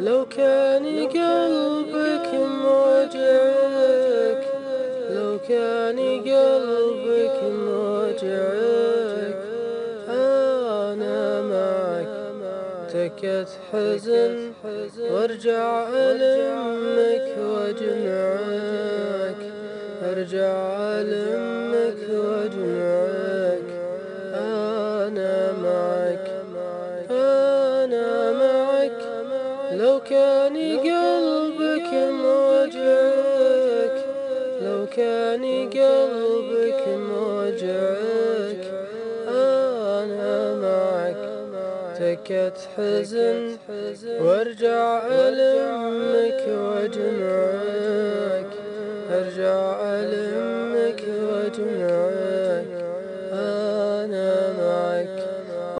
لو كان قلبك موجعك لو كان قلبك موجعك أنا معك. تكت حزن وارجع ألمك وأجمعك. أرجع ألمك وأجمعك. لو كان قلبك موجعك لو كان قلبك موجعك أنا معك. تكت حزن وارجع ألمك وجمعك أرجع ألمك وجمعك أنا معك.